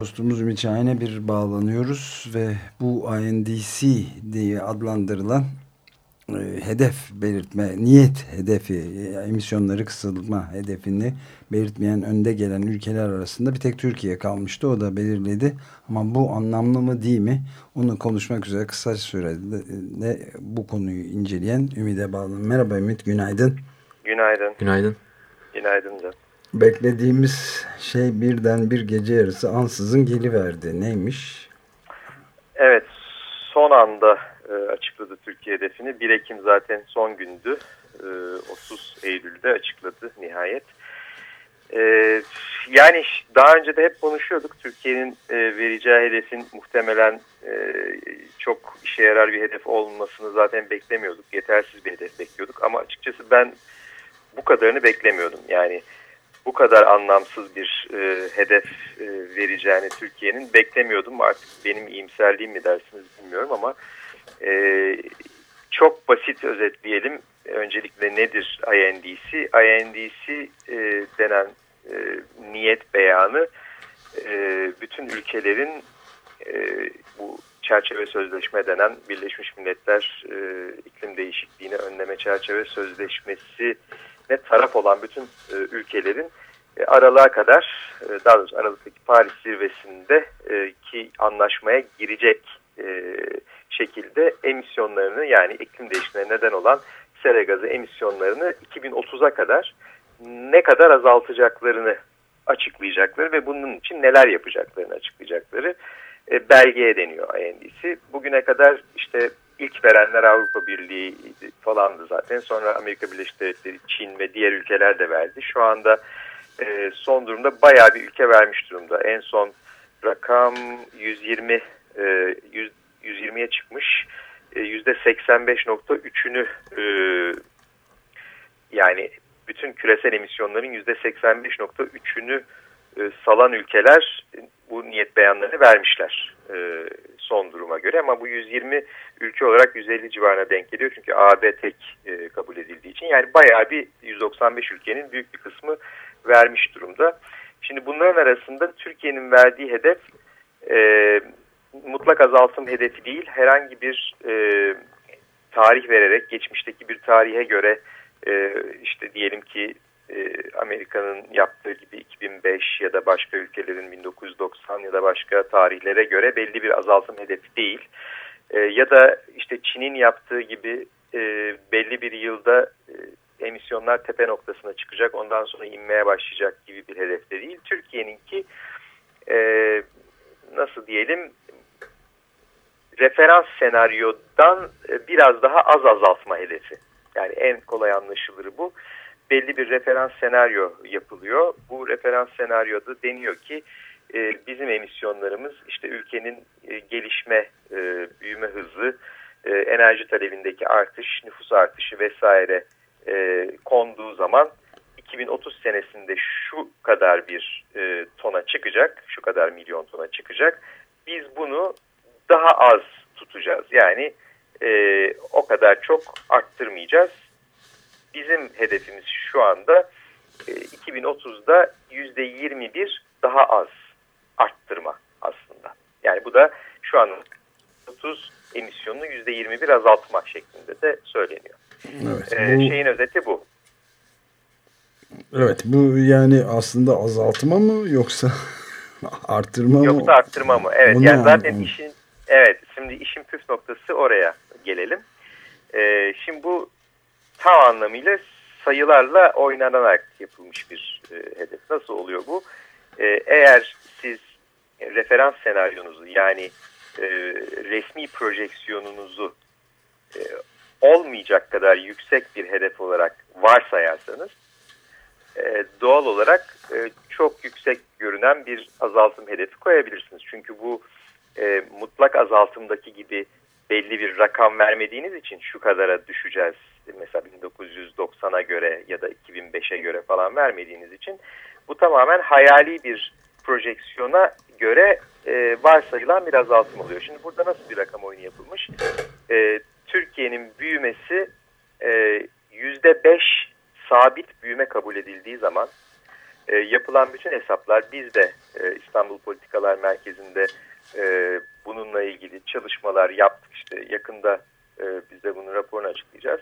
Dostumuz Ümit Şahin'e bir bağlanıyoruz ve bu INDC diye adlandırılan e, hedef belirtme, niyet hedefi, e, emisyonları kısılma hedefini belirtmeyen önde gelen ülkeler arasında bir tek Türkiye kalmıştı. O da belirledi. Ama bu anlamlı mı değil mi? Onu konuşmak üzere kısa sürede bu konuyu inceleyen Ümit'e bağlanın. Merhaba Ümit, günaydın. Günaydın. Günaydın. Günaydın canım. Beklediğimiz şey birden bir gece yarısı ansızın geliverdi. Neymiş? Evet, son anda e, açıkladı Türkiye hedefini. 1 Ekim zaten son gündü. E, 30 Eylül'de açıkladı nihayet. E, yani daha önce de hep konuşuyorduk. Türkiye'nin e, vereceği hedefin muhtemelen e, çok işe yarar bir hedef olmasını zaten beklemiyorduk. Yetersiz bir hedef bekliyorduk. Ama açıkçası ben bu kadarını beklemiyordum. Yani bu kadar anlamsız bir e, hedef e, vereceğini Türkiye'nin beklemiyordum. Artık benim iyimserliğim mi dersiniz bilmiyorum ama e, çok basit özetleyelim. Öncelikle nedir INDC? INDC e, denen e, niyet beyanı e, bütün ülkelerin e, bu çerçeve sözleşme denen Birleşmiş Milletler e, iklim değişikliğini önleme çerçeve sözleşmesi ne taraf olan bütün e, ülkelerin e, aralığa kadar e, daha doğrusu Aralık'taki Paris zirvesinde e, ki anlaşmaya girecek e, şekilde emisyonlarını yani iklim değişikliğine neden olan sera gazı emisyonlarını 2030'a kadar ne kadar azaltacaklarını açıklayacakları ve bunun için neler yapacaklarını açıklayacakları e, belgeye deniyor INDC. Bugüne kadar işte ilk verenler Avrupa Birliği falandı zaten. Sonra Amerika Birleşik Devletleri, Çin ve diğer ülkeler de verdi. Şu anda e, son durumda bayağı bir ülke vermiş durumda. En son rakam 120 e, 100, 120'ye çıkmış. E, %85.3'ünü e, yani bütün küresel emisyonların %85.3'ünü e, salan ülkeler bu niyet beyanlarını vermişler e, son duruma göre. Ama bu 120 ülke olarak 150 civarına denk geliyor. Çünkü AB tek e, kabul edildiği için. Yani bayağı bir 195 ülkenin büyük bir kısmı vermiş durumda. Şimdi bunların arasında Türkiye'nin verdiği hedef e, mutlak azaltım hedefi değil. Herhangi bir e, tarih vererek geçmişteki bir tarihe göre e, işte diyelim ki e, Amerika'nın yaptığı gibi 2005 ya da başka ülkelerin 1990 ya da başka tarihlere göre belli bir azaltım hedefi değil. E, ya da işte Çin'in yaptığı gibi e, belli bir yılda emisyonlar tepe noktasına çıkacak ondan sonra inmeye başlayacak gibi bir hedefte değil. Türkiye'ninki nasıl diyelim referans senaryodan biraz daha az azaltma hedefi. Yani en kolay anlaşılırı bu. Belli bir referans senaryo yapılıyor. Bu referans senaryoda deniyor ki e, bizim emisyonlarımız işte ülkenin e, gelişme, e, büyüme hızı, e, enerji talebindeki artış, nüfus artışı vesaire e, konduğu zaman 2030 senesinde şu kadar bir e, tona çıkacak, şu kadar milyon tona çıkacak. Biz bunu daha az tutacağız. Yani e, o kadar çok arttırmayacağız. Bizim hedefimiz şu anda e, 2030'da %21 daha az arttırma aslında. Yani bu da şu an 30 emisyonunu %21 azaltma şeklinde de söyleniyor. Evet, ee, bu... Şeyin özeti bu. Evet bu yani aslında azaltma mı yoksa arttırma mı? Yoksa arttırma mı? Evet Onu yani zaten anladım. işin evet şimdi işin püf noktası oraya gelelim. Ee, şimdi bu tam anlamıyla sayılarla oynanarak yapılmış bir e, hedef. Nasıl oluyor bu? Ee, eğer siz referans senaryonuzu yani e, resmi projeksiyonunuzu e, olmayacak kadar yüksek bir hedef olarak varsayarsanız e, doğal olarak e, çok yüksek görünen bir azaltım hedefi koyabilirsiniz. Çünkü bu e, mutlak azaltımdaki gibi belli bir rakam vermediğiniz için şu kadara düşeceğiz mesela 1990'a göre ya da 2005'e göre falan vermediğiniz için bu tamamen hayali bir projeksiyona göre e, varsayılan bir azaltım oluyor. Şimdi burada nasıl bir rakam oyunu yapılmış? E, Türkiye'nin büyümesi e, yüzde beş sabit büyüme kabul edildiği zaman e, yapılan bütün hesaplar biz de e, İstanbul Politikalar Merkezi'nde e, bununla ilgili çalışmalar yaptık. İşte yakında e, biz de bunun raporunu açıklayacağız.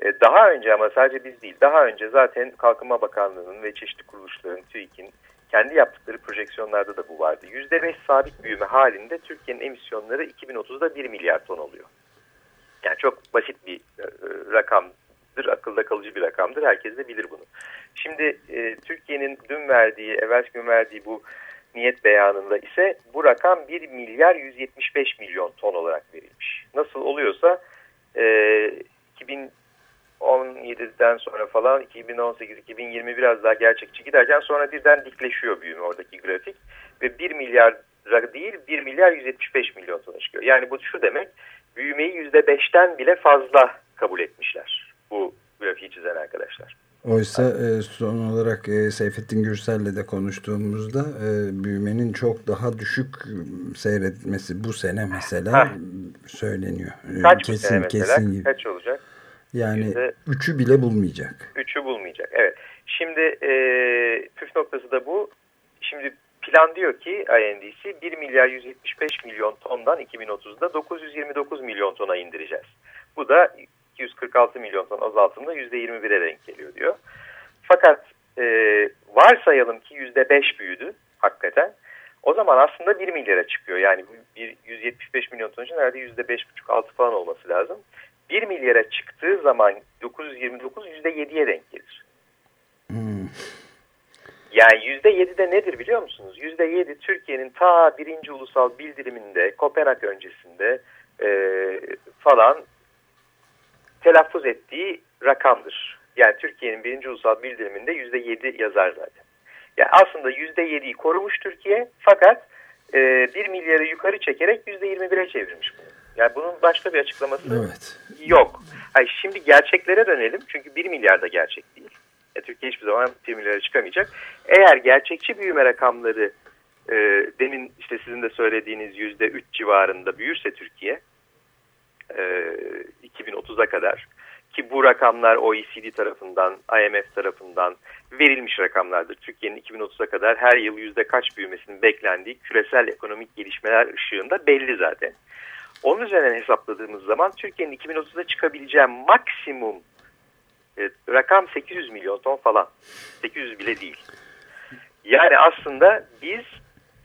E, daha önce ama sadece biz değil, daha önce zaten Kalkınma Bakanlığı'nın ve çeşitli kuruluşların, TÜİK'in kendi yaptıkları projeksiyonlarda da bu vardı. %5 sabit büyüme halinde Türkiye'nin emisyonları 2030'da 1 milyar ton oluyor. Yani çok basit bir e, rakamdır, akılda kalıcı bir rakamdır. Herkes de bilir bunu. Şimdi e, Türkiye'nin dün verdiği, evvel gün verdiği bu niyet beyanında ise bu rakam 1 milyar 175 milyon ton olarak verilmiş. Nasıl oluyorsa e, 2017'den sonra falan 2018-2020 biraz daha gerçekçi giderken sonra birden dikleşiyor büyüme oradaki grafik ve 1 milyar değil 1 milyar 175 milyon tona çıkıyor. Yani bu şu demek büyümeyi %5'ten bile fazla kabul etmişler bu grafiği çizen arkadaşlar. Oysa e, son olarak e, Seyfettin Gürsel'le de konuştuğumuzda e, büyümenin çok daha düşük seyretmesi bu sene mesela Heh. söyleniyor. Kaç kesin, sene mesela? Kesin gibi. Kaç olacak? Yani Yüzde, üçü bile bulmayacak. Üçü bulmayacak evet. Şimdi e, püf noktası da bu. Şimdi plan diyor ki INDC 1 milyar 175 milyon tondan 2030'da 929 milyon tona indireceğiz. Bu da 246 milyon ton azaltımda %21'e denk geliyor diyor. Fakat e, varsayalım ki %5 büyüdü hakikaten. O zaman aslında 1 milyara çıkıyor. Yani bir 175 milyon ton için herhalde %5,5-6 falan olması lazım. 1 milyara çıktığı zaman 929 %7'ye denk gelir. Hmm. Yani %7 de nedir biliyor musunuz? %7 Türkiye'nin ta birinci ulusal bildiriminde Kopenhag öncesinde e, falan telaffuz ettiği rakamdır. Yani Türkiye'nin birinci ulusal bildiriminde yüzde yedi yazar zaten. Yani aslında yüzde yediyi korumuş Türkiye fakat e, bir milyarı yukarı çekerek yüzde yirmi bire çevirmiş bunu. Yani bunun başka bir açıklaması evet. yok. Hayır, şimdi gerçeklere dönelim çünkü bir milyar da gerçek değil. E, Türkiye hiçbir zaman bir milyara çıkamayacak. Eğer gerçekçi büyüme rakamları e, demin işte sizin de söylediğiniz yüzde üç civarında büyürse Türkiye e, 2030'a kadar ki bu rakamlar OECD tarafından, IMF tarafından verilmiş rakamlardır. Türkiye'nin 2030'a kadar her yıl yüzde kaç büyümesinin beklendiği küresel ekonomik gelişmeler ışığında belli zaten. Onun üzerinden hesapladığımız zaman Türkiye'nin 2030'da çıkabileceği maksimum e, rakam 800 milyon ton falan. 800 bile değil. Yani aslında biz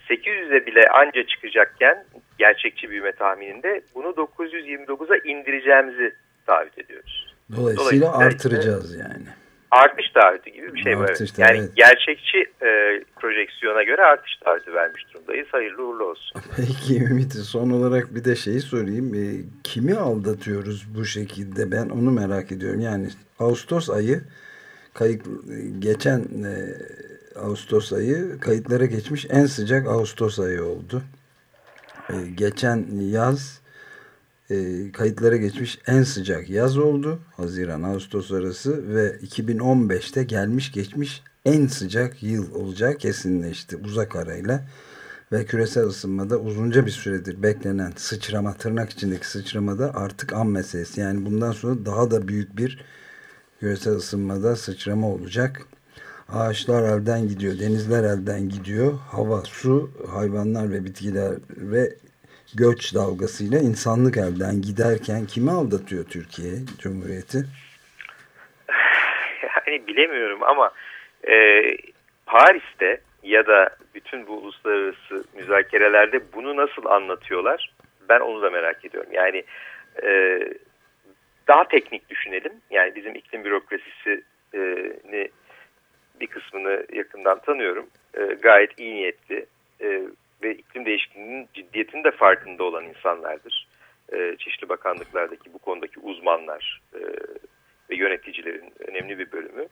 800'e bile anca çıkacakken gerçekçi büyüme tahmininde bunu 929'a indireceğimizi taahhüt ediyoruz. Dolayısıyla, Dolayısıyla artıracağız işte, yani. Artış taahhütü gibi bir şey var. Evet. Yani evet. gerçekçi e, projeksiyona göre artış taahhütü vermiş durumdayız. Hayırlı uğurlu olsun. Peki Ümit son olarak bir de şeyi sorayım. E, kimi aldatıyoruz bu şekilde? Ben onu merak ediyorum. Yani Ağustos ayı kayıt geçen e, Ağustos ayı kayıtlara geçmiş en sıcak Ağustos ayı oldu. Ee, geçen yaz e, kayıtlara geçmiş en sıcak yaz oldu. Haziran Ağustos arası ve 2015'te gelmiş geçmiş en sıcak yıl olacağı kesinleşti uzak arayla. Ve küresel ısınmada uzunca bir süredir beklenen sıçrama, tırnak içindeki sıçramada artık an meselesi. Yani bundan sonra daha da büyük bir küresel ısınmada sıçrama olacak. Ağaçlar elden gidiyor, denizler elden gidiyor. Hava, su, hayvanlar ve bitkiler ve göç dalgasıyla insanlık elden giderken kimi aldatıyor Türkiye Cumhuriyeti? Yani bilemiyorum ama e, Paris'te ya da bütün bu uluslararası müzakerelerde bunu nasıl anlatıyorlar? Ben onu da merak ediyorum. Yani e, daha teknik düşünelim. Yani bizim iklim bürokrasisini bir kısmını yakından tanıyorum. E, gayet iyi niyetli e, ve iklim değişikliğinin ciddiyetinin de farkında olan insanlardır. E, çeşitli bakanlıklardaki bu konudaki uzmanlar e, ve yöneticilerin önemli bir bölümü.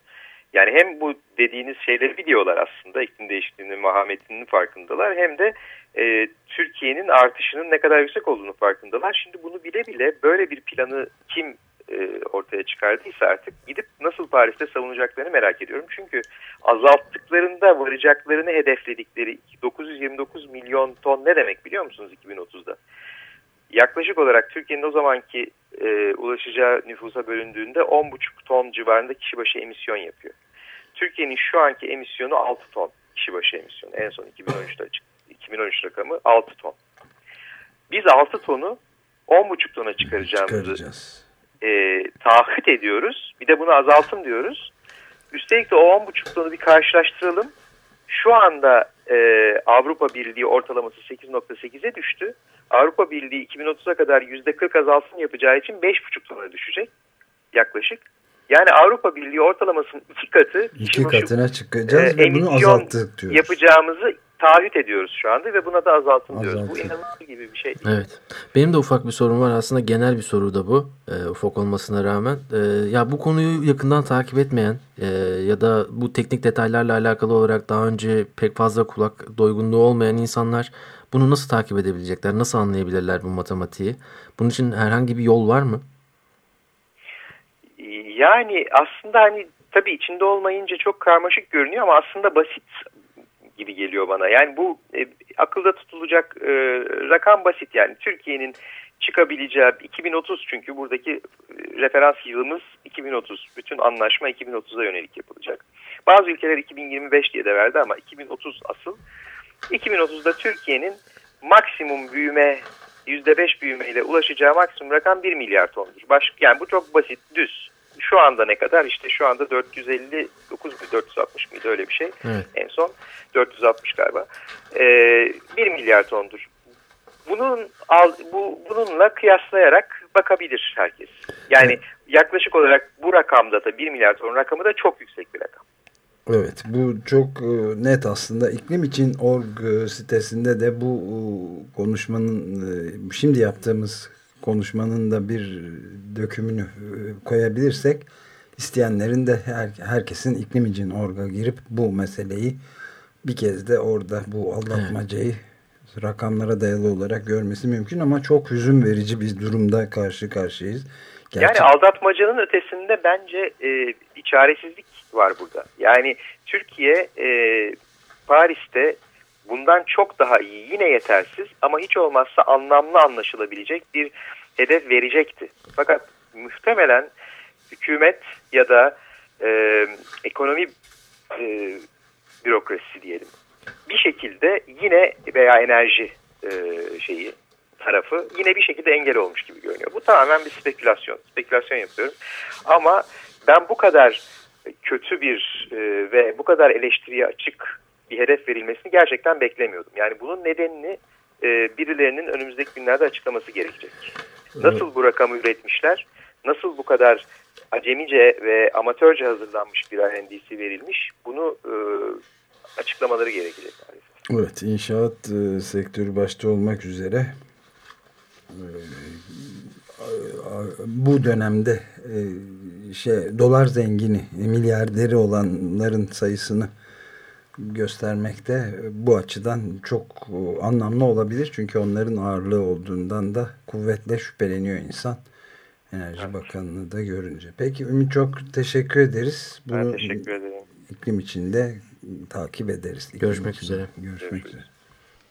Yani hem bu dediğiniz şeyleri biliyorlar aslında iklim değişikliğinin vahametinin farkındalar hem de e, Türkiye'nin artışının ne kadar yüksek olduğunu farkındalar. Şimdi bunu bile bile böyle bir planı kim e, ortaya çıkardıysa artık gidip nasıl Paris'te savunacaklarını merak ediyorum. Çünkü azalttıklarında varacaklarını hedefledikleri 929 milyon ton ne demek biliyor musunuz 2030'da? Yaklaşık olarak Türkiye'nin o zamanki e, ulaşacağı nüfusa bölündüğünde 10,5 ton civarında kişi başı emisyon yapıyor. Türkiye'nin şu anki emisyonu 6 ton. kişi başı emisyonu. En son 2013'te açık. 2013 rakamı 6 ton. Biz 6 tonu 10,5 tona çıkaracağımızı e, taahhüt ediyoruz. Bir de bunu azaltın diyoruz. Üstelik de o 10,5 tonu bir karşılaştıralım. Şu anda e, Avrupa Birliği ortalaması 8.8'e düştü. Avrupa Birliği 2030'a kadar %40 azalsın yapacağı için 5,5 tona düşecek yaklaşık. Yani Avrupa Birliği ortalamasının iki katı iki katına çıkacağız e, ve bunu azalttık diyoruz. Yapacağımızı taahhüt ediyoruz şu anda ve buna da azaltın diyoruz. Bu inanılmaz gibi bir şey. Evet. Benim de ufak bir sorum var. Aslında genel bir soru da bu. E, ufak olmasına rağmen. E, ya bu konuyu yakından takip etmeyen e, ya da bu teknik detaylarla alakalı olarak daha önce pek fazla kulak doygunluğu olmayan insanlar bunu nasıl takip edebilecekler? Nasıl anlayabilirler bu matematiği? Bunun için herhangi bir yol var mı? Yani aslında hani tabii içinde olmayınca çok karmaşık görünüyor ama aslında basit gibi geliyor bana. Yani bu e, akılda tutulacak e, rakam basit yani Türkiye'nin çıkabileceği 2030 çünkü buradaki e, referans yılımız 2030. Bütün anlaşma 2030'a yönelik yapılacak. Bazı ülkeler 2025 diye de verdi ama 2030 asıl. 2030'da Türkiye'nin maksimum büyüme %5 büyümeyle ulaşacağı maksimum rakam 1 milyar tondur. Baş, yani bu çok basit, düz. Şu anda ne kadar? İşte şu anda 459 mu 460 mıydı öyle bir şey. Evet. En son 460 galiba. Ee, 1 milyar tondur. Bunun bu bununla kıyaslayarak bakabilir herkes. Yani evet. yaklaşık olarak bu rakamda da 1 milyar ton rakamı da çok yüksek bir rakam. Evet bu çok e, net aslında iklim için org e, sitesinde de bu e, konuşmanın şimdi yaptığımız konuşmanın da bir dökümünü koyabilirsek isteyenlerin de her, herkesin iklim için orga girip bu meseleyi bir kez de orada bu aldatmacayı evet. rakamlara dayalı olarak görmesi mümkün ama çok hüzün verici bir durumda karşı karşıyayız. Gerçek... Yani aldatmacanın ötesinde bence e, bir çaresizlik var burada. Yani Türkiye e, Paris'te bundan çok daha iyi yine yetersiz ama hiç olmazsa anlamlı anlaşılabilecek bir hedef verecekti. Fakat muhtemelen hükümet ya da e, ekonomi e, bürokrasi diyelim bir şekilde yine veya enerji e, şeyi tarafı yine bir şekilde engel olmuş gibi görünüyor. Bu tamamen bir spekülasyon. Spekülasyon yapıyorum. Ama ben bu kadar kötü bir e, ve bu kadar eleştiriye açık bir hedef verilmesini gerçekten beklemiyordum. Yani bunun nedenini e, birilerinin önümüzdeki günlerde açıklaması gerekecek. Nasıl bu rakamı üretmişler? Nasıl bu kadar acemice ve amatörce hazırlanmış bir RNDC verilmiş? Bunu e, açıklamaları gerekecek. Evet, inşaat e, sektörü başta olmak üzere e, bu dönemde e, şey dolar zengini, milyarderi olanların sayısını göstermekte bu açıdan çok anlamlı olabilir. Çünkü onların ağırlığı olduğundan da kuvvetle şüpheleniyor insan. Enerji evet. Bakanlığı da görünce. Peki Ümit çok teşekkür ederiz. Bunu ben teşekkür ederim. iklim içinde takip ederiz. Görüşmek üzere. Görüşmek üzere.